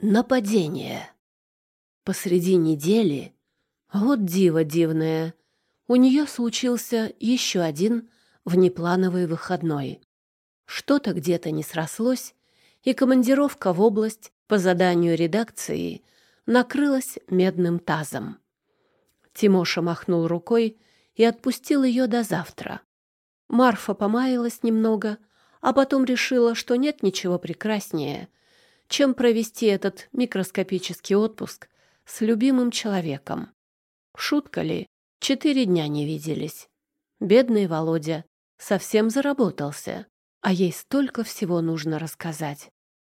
Нападение. Посреди недели, вот диво дивное, у нее случился еще один внеплановый выходной. Что-то где-то не срослось, и командировка в область по заданию редакции накрылась медным тазом. Тимоша махнул рукой и отпустил ее до завтра. Марфа помаялась немного, а потом решила, что нет ничего прекраснее, чем провести этот микроскопический отпуск с любимым человеком. Шутка ли? Четыре дня не виделись. Бедный Володя совсем заработался, а ей столько всего нужно рассказать.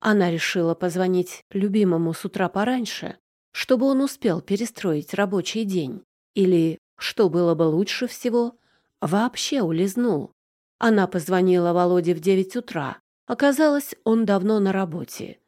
Она решила позвонить любимому с утра пораньше, чтобы он успел перестроить рабочий день. Или, что было бы лучше всего, вообще улизнул. Она позвонила Володе в девять утра. Оказалось, он давно на работе.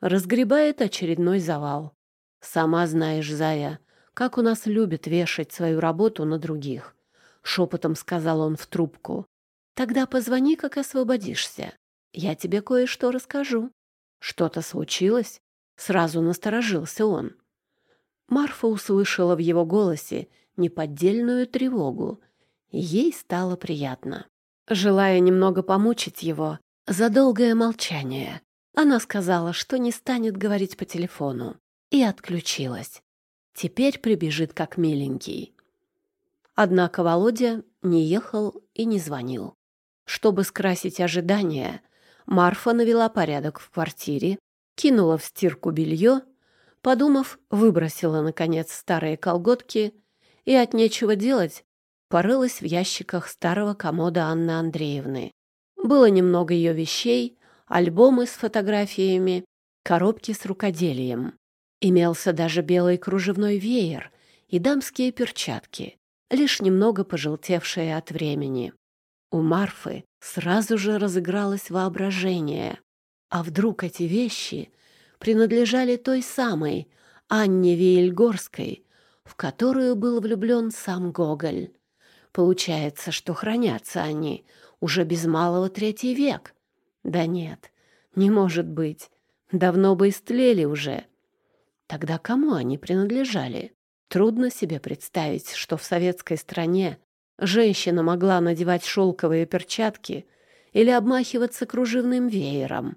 Разгребает очередной завал. Сама знаешь, Зая, как у нас любят вешать свою работу на других. Шепотом сказал он в трубку. Тогда позвони, как освободишься. Я тебе кое-что расскажу. Что-то случилось? Сразу насторожился он. Марфа услышала в его голосе неподдельную тревогу. Ей стало приятно. Желая немного помучить его за долгое молчание, она сказала, что не станет говорить по телефону, и отключилась. Теперь прибежит как миленький. Однако Володя не ехал и не звонил. Чтобы скрасить ожидания, Марфа навела порядок в квартире, кинула в стирку белье, подумав, выбросила, наконец, старые колготки и от нечего делать порылась в ящиках старого комода Анны Андреевны. Было немного ее вещей, альбомы с фотографиями, коробки с рукоделием. Имелся даже белый кружевной веер и дамские перчатки, лишь немного пожелтевшие от времени. У Марфы сразу же разыгралось воображение. А вдруг эти вещи принадлежали той самой Анне Виельгорской, в которую был влюблен сам Гоголь? Получается, что хранятся они уже без малого третий век. Да нет, не может быть. Давно бы истлели уже. Тогда кому они принадлежали? Трудно себе представить, что в советской стране женщина могла надевать шелковые перчатки или обмахиваться кружевным веером.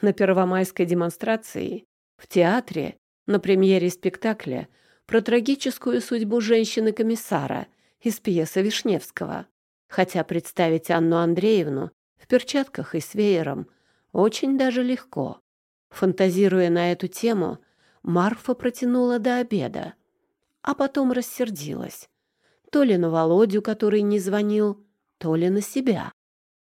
На первомайской демонстрации, в театре, на премьере спектакля про трагическую судьбу женщины-комиссара из пьесы Вишневского. Хотя представить Анну Андреевну в перчатках и с веером очень даже легко. Фантазируя на эту тему, Марфа протянула до обеда, а потом рассердилась. То ли на Володю, который не звонил, то ли на себя.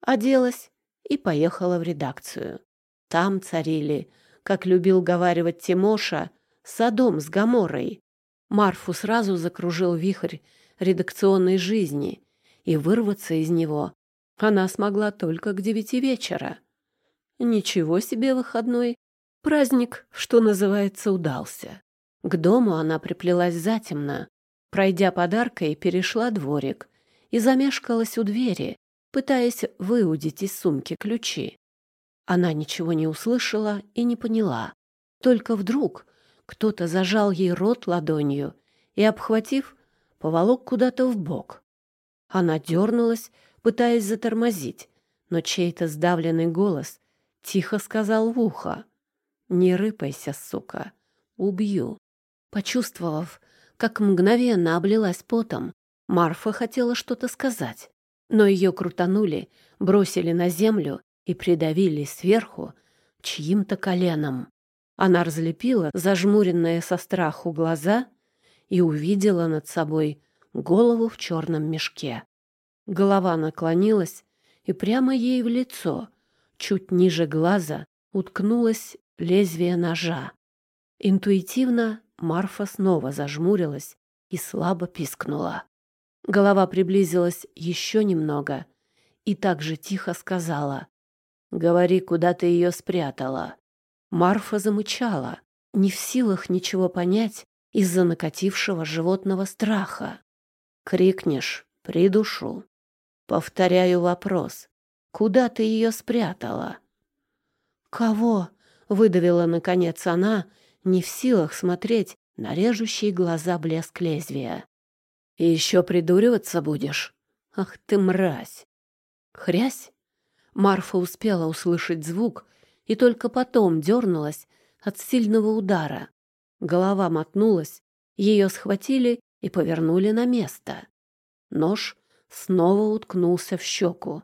Оделась и поехала в редакцию. Там царили, как любил говаривать Тимоша, Содом с Гаморой. Марфу сразу закружил вихрь редакционной жизни, и вырваться из него она смогла только к девяти вечера. Ничего себе выходной. Праздник, что называется, удался. К дому она приплелась затемно, пройдя подаркой, перешла дворик и замешкалась у двери, пытаясь выудить из сумки ключи. Она ничего не услышала и не поняла. Только вдруг кто-то зажал ей рот ладонью и, обхватив, поволок куда-то в бок. Она дернулась, пытаясь затормозить, но чей-то сдавленный голос тихо сказал в ухо. «Не рыпайся, сука, убью». Почувствовав, как мгновенно облилась потом, Марфа хотела что-то сказать, но ее крутанули, бросили на землю и придавили сверху чьим-то коленом. Она разлепила зажмуренные со страху глаза и увидела над собой голову в черном мешке. Голова наклонилась, и прямо ей в лицо, чуть ниже глаза, уткнулось лезвие ножа. Интуитивно Марфа снова зажмурилась и слабо пискнула. Голова приблизилась еще немного и так же тихо сказала «Говори, куда ты ее спрятала». Марфа замычала, не в силах ничего понять из-за накатившего животного страха. «Крикнешь — придушу». Повторяю вопрос. Куда ты ее спрятала? «Кого?» — выдавила, наконец, она, не в силах смотреть на режущие глаза блеск лезвия. «И еще придуриваться будешь? Ах ты мразь!» Хрясь! Марфа успела услышать звук и только потом дернулась от сильного удара. Голова мотнулась, ее схватили и повернули на место. Нож снова уткнулся в щеку.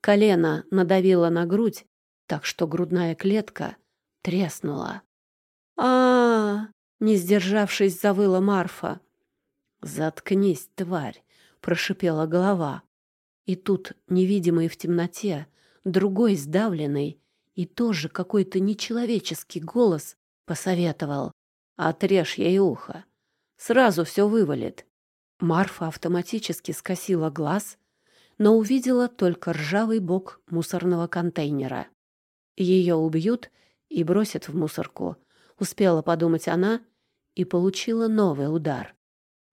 Колено надавило на грудь, так что грудная клетка треснула. а, не сдержавшись, завыла Марфа. «Заткнись, тварь!» — прошипела голова. И тут, невидимый в темноте, другой сдавленный и тоже какой-то нечеловеческий голос посоветовал. «Отрежь ей ухо. Сразу все вывалит». Марфа автоматически скосила глаз, но увидела только ржавый бок мусорного контейнера. Ее убьют и бросят в мусорку. Успела подумать она и получила новый удар.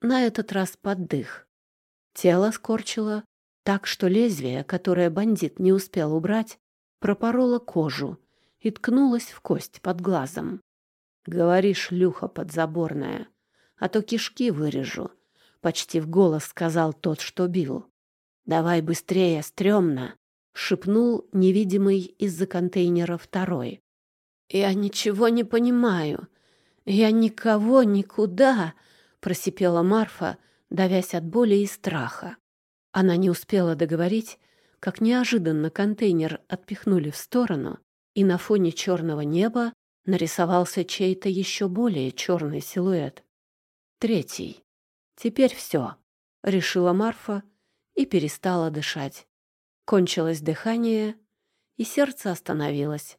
На этот раз под дых. Тело скорчило так, что лезвие, которое бандит не успел убрать, пропороло кожу и ткнулось в кость под глазом. «Говори, шлюха подзаборная, а то кишки вырежу», — почти в голос сказал тот, что бил. «Давай быстрее, стрёмно!» — шепнул невидимый из-за контейнера второй. «Я ничего не понимаю. Я никого никуда!» — просипела Марфа, давясь от боли и страха. Она не успела договорить, как неожиданно контейнер отпихнули в сторону, и на фоне черного неба нарисовался чей-то еще более черный силуэт. Третий. Теперь все, решила Марфа и перестала дышать. Кончилось дыхание, и сердце остановилось.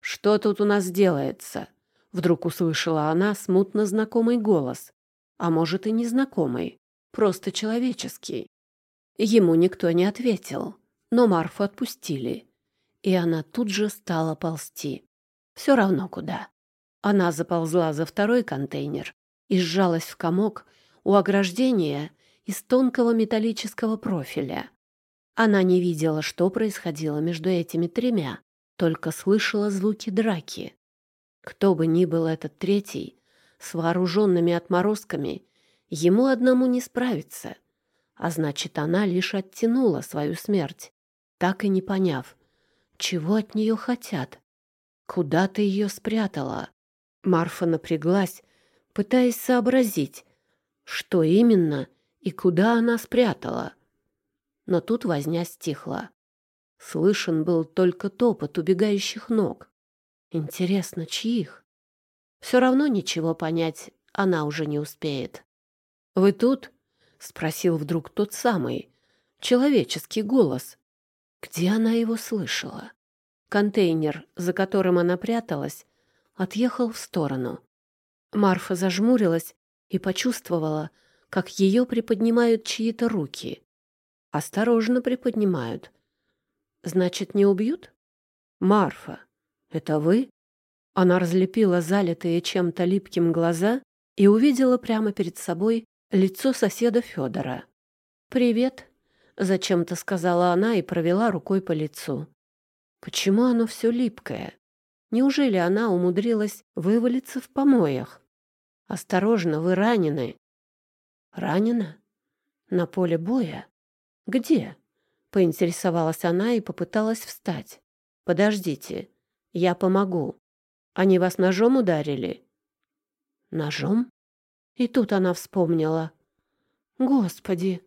«Что тут у нас делается?» Вдруг услышала она смутно знакомый голос. А может, и незнакомый, просто человеческий. Ему никто не ответил, но Марфу отпустили. И она тут же стала ползти. Все равно куда. Она заползла за второй контейнер и сжалась в комок у ограждения из тонкого металлического профиля. Она не видела, что происходило между этими тремя, только слышала звуки драки. Кто бы ни был этот третий, с вооруженными отморозками, ему одному не справиться. А значит, она лишь оттянула свою смерть, так и не поняв, чего от нее хотят. Куда ты ее спрятала? Марфа напряглась, пытаясь сообразить, что именно и куда она спрятала. Но тут возня стихла. Слышен был только топот убегающих ног. Интересно, чьих? Все равно ничего понять она уже не успеет. «Вы тут?» — спросил вдруг тот самый, человеческий голос. Где она его слышала? Контейнер, за которым она пряталась, отъехал в сторону. Марфа зажмурилась и почувствовала, как ее приподнимают чьи-то руки. Осторожно приподнимают. Значит, не убьют? Марфа, это вы? Она разлепила залитые чем-то липким глаза и увидела прямо перед собой лицо соседа Федора. «Привет», — зачем-то сказала она и провела рукой по лицу. «Почему оно все липкое? Неужели она умудрилась вывалиться в помоях? Осторожно, вы ранены». «Ранена? На поле боя? Где?» — поинтересовалась она и попыталась встать. «Подождите, я помогу». Они вас ножом ударили?» «Ножом?» И тут она вспомнила. «Господи!»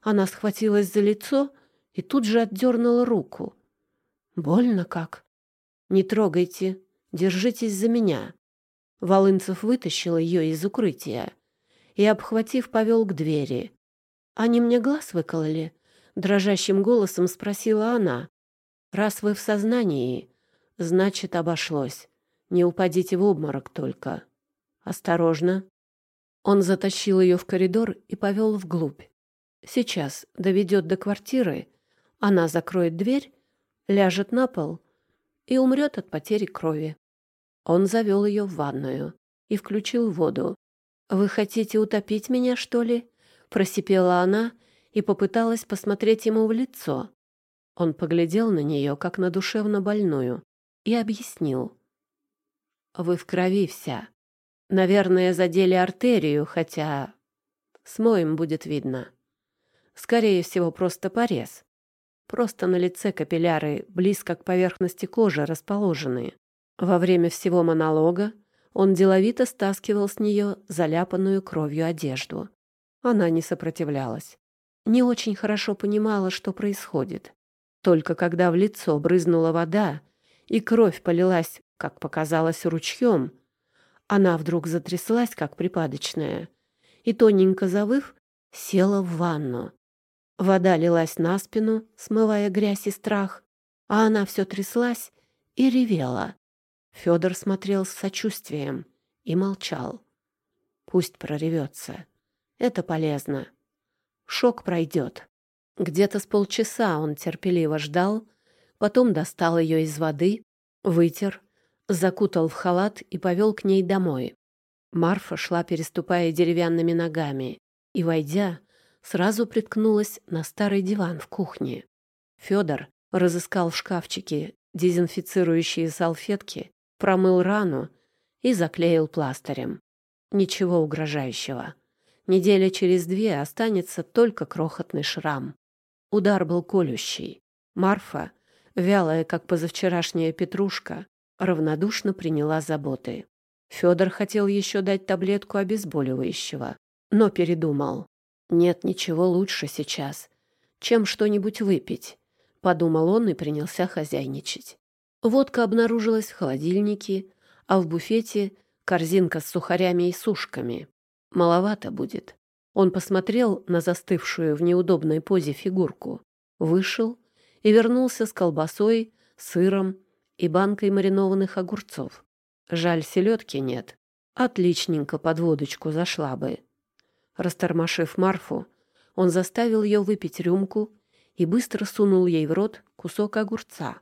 Она схватилась за лицо и тут же отдернула руку. «Больно как?» «Не трогайте, держитесь за меня». Волынцев вытащил ее из укрытия и, обхватив, повел к двери. «Они мне глаз выкололи?» — дрожащим голосом спросила она. «Раз вы в сознании, значит, обошлось. Не упадите в обморок только. Осторожно. Он затащил ее в коридор и повел вглубь. Сейчас доведет до квартиры, она закроет дверь, ляжет на пол и умрет от потери крови. Он завел ее в ванную и включил воду. «Вы хотите утопить меня, что ли?» Просипела она и попыталась посмотреть ему в лицо. Он поглядел на нее, как на душевно больную, и объяснил. Вы в крови вся. Наверное, задели артерию, хотя... Смоем будет видно. Скорее всего, просто порез. Просто на лице капилляры близко к поверхности кожи расположены. Во время всего монолога он деловито стаскивал с нее заляпанную кровью одежду. Она не сопротивлялась. Не очень хорошо понимала, что происходит. Только когда в лицо брызнула вода и кровь полилась, как показалось, ручьем, она вдруг затряслась, как припадочная, и, тоненько завыв, села в ванну. Вода лилась на спину, смывая грязь и страх, а она все тряслась и ревела. Федор смотрел с сочувствием и молчал. Пусть проревется. Это полезно. Шок пройдет. Где-то с полчаса он терпеливо ждал, потом достал ее из воды, вытер, закутал в халат и повел к ней домой. Марфа шла, переступая деревянными ногами, и, войдя, сразу приткнулась на старый диван в кухне. Федор разыскал в шкафчике дезинфицирующие салфетки, промыл рану и заклеил пластырем. Ничего угрожающего. Неделя через две останется только крохотный шрам. Удар был колющий. Марфа, вялая, как позавчерашняя петрушка, равнодушно приняла заботы. Федор хотел еще дать таблетку обезболивающего, но передумал. Нет ничего лучше сейчас, чем что-нибудь выпить, подумал он и принялся хозяйничать. Водка обнаружилась в холодильнике, а в буфете корзинка с сухарями и сушками. Маловато будет. Он посмотрел на застывшую в неудобной позе фигурку, вышел и вернулся с колбасой, сыром и банкой маринованных огурцов. Жаль, селедки нет. Отличненько под водочку зашла бы. Растормошив Марфу, он заставил ее выпить рюмку и быстро сунул ей в рот кусок огурца.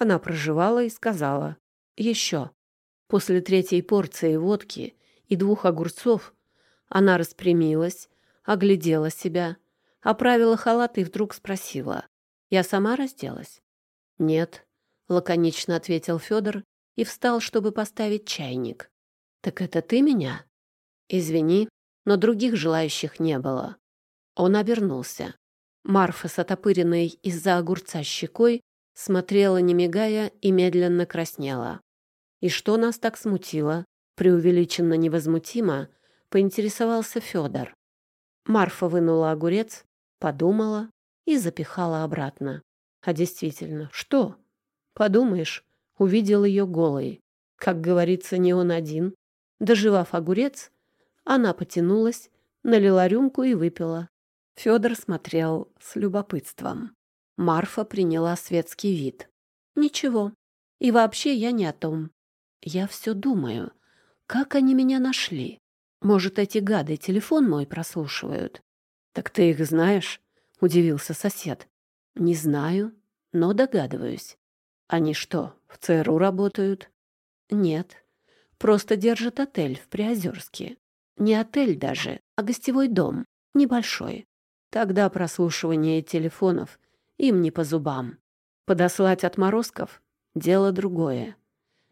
Она проживала и сказала «Еще». После третьей порции водки и двух огурцов она распрямилась, оглядела себя, оправила халат и вдруг спросила «Я сама разделась?» «Нет», — лаконично ответил Федор и встал, чтобы поставить чайник. «Так это ты меня?» «Извини, но других желающих не было». Он обернулся. Марфа с отопыренной из-за огурца щекой смотрела, не мигая, и медленно краснела. И что нас так смутило? Преувеличенно невозмутимо поинтересовался Федор. Марфа вынула огурец, подумала и запихала обратно. А действительно, что? Подумаешь, увидел ее голой. Как говорится, не он один. Доживав огурец, она потянулась, налила рюмку и выпила. Федор смотрел с любопытством. Марфа приняла светский вид. «Ничего. И вообще я не о том. Я все думаю, как они меня нашли. Может, эти гады телефон мой прослушивают?» «Так ты их знаешь?» — удивился сосед. «Не знаю, но догадываюсь. Они что, в ЦРУ работают?» «Нет, просто держат отель в Приозерске. Не отель даже, а гостевой дом, небольшой. Тогда прослушивание телефонов им не по зубам. Подослать отморозков — дело другое.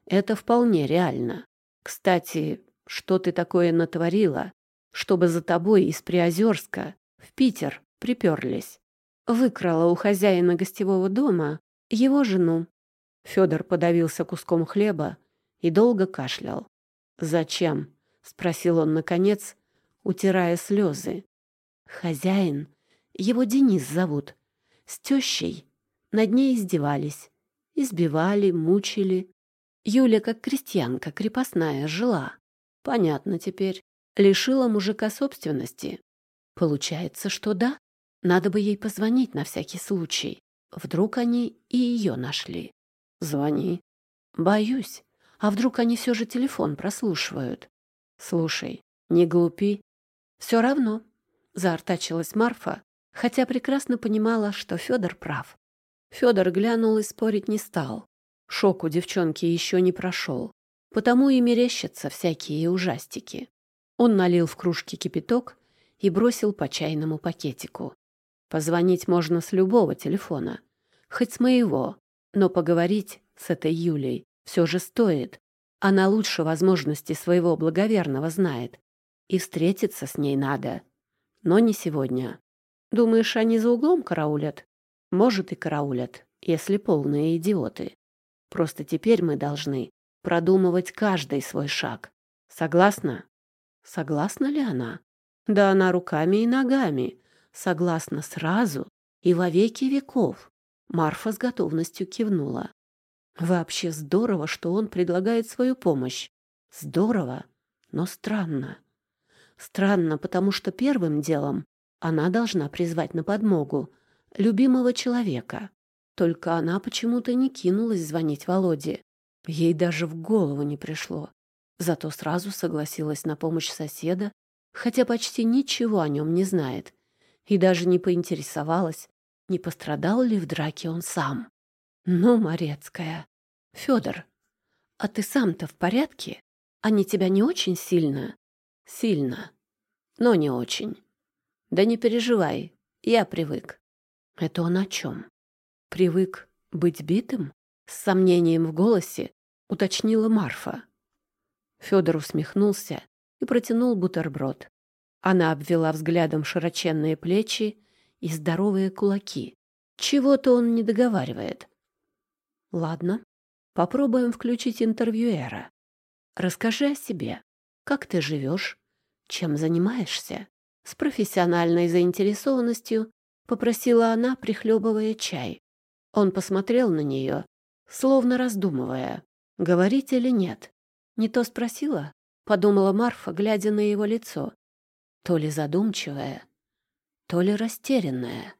Это вполне реально. Кстати, что ты такое натворила, чтобы за тобой из Приозерска в Питер приперлись? Выкрала у хозяина гостевого дома его жену. Федор подавился куском хлеба и долго кашлял. «Зачем?» — спросил он наконец, утирая слезы. «Хозяин, его Денис зовут, с тещей над ней издевались, избивали, мучили. Юля, как крестьянка крепостная, жила. Понятно теперь. Лишила мужика собственности. Получается, что да. Надо бы ей позвонить на всякий случай. Вдруг они и ее нашли. Звони. Боюсь. А вдруг они все же телефон прослушивают? Слушай, не глупи. Все равно, заортачилась Марфа, хотя прекрасно понимала, что Федор прав. Федор глянул и спорить не стал. Шок у девчонки еще не прошел, потому и мерещатся всякие ужастики. Он налил в кружки кипяток и бросил по чайному пакетику. Позвонить можно с любого телефона, хоть с моего, но поговорить с этой Юлей все же стоит. Она лучше возможности своего благоверного знает. И встретиться с ней надо. Но не сегодня. Думаешь, они за углом караулят? Может, и караулят, если полные идиоты. Просто теперь мы должны продумывать каждый свой шаг. Согласна? Согласна ли она? Да она руками и ногами. Согласна сразу и во веки веков. Марфа с готовностью кивнула. Вообще здорово, что он предлагает свою помощь. Здорово, но странно. Странно, потому что первым делом она должна призвать на подмогу любимого человека. Только она почему-то не кинулась звонить Володе. Ей даже в голову не пришло. Зато сразу согласилась на помощь соседа, хотя почти ничего о нем не знает, и даже не поинтересовалась, не пострадал ли в драке он сам. Ну, Морецкая. Федор, а ты сам-то в порядке? Они тебя не очень сильно? Сильно, но не очень. Да не переживай, я привык. Это он о чем? Привык быть битым? С сомнением в голосе уточнила Марфа. Федор усмехнулся и протянул бутерброд. Она обвела взглядом широченные плечи и здоровые кулаки. Чего-то он не договаривает. Ладно, попробуем включить интервьюера. Расскажи о себе. Как ты живешь? Чем занимаешься? С профессиональной заинтересованностью попросила она, прихлебывая чай. Он посмотрел на нее, словно раздумывая, говорить или нет. Не то спросила, подумала Марфа, глядя на его лицо. То ли задумчивое, то ли растерянная.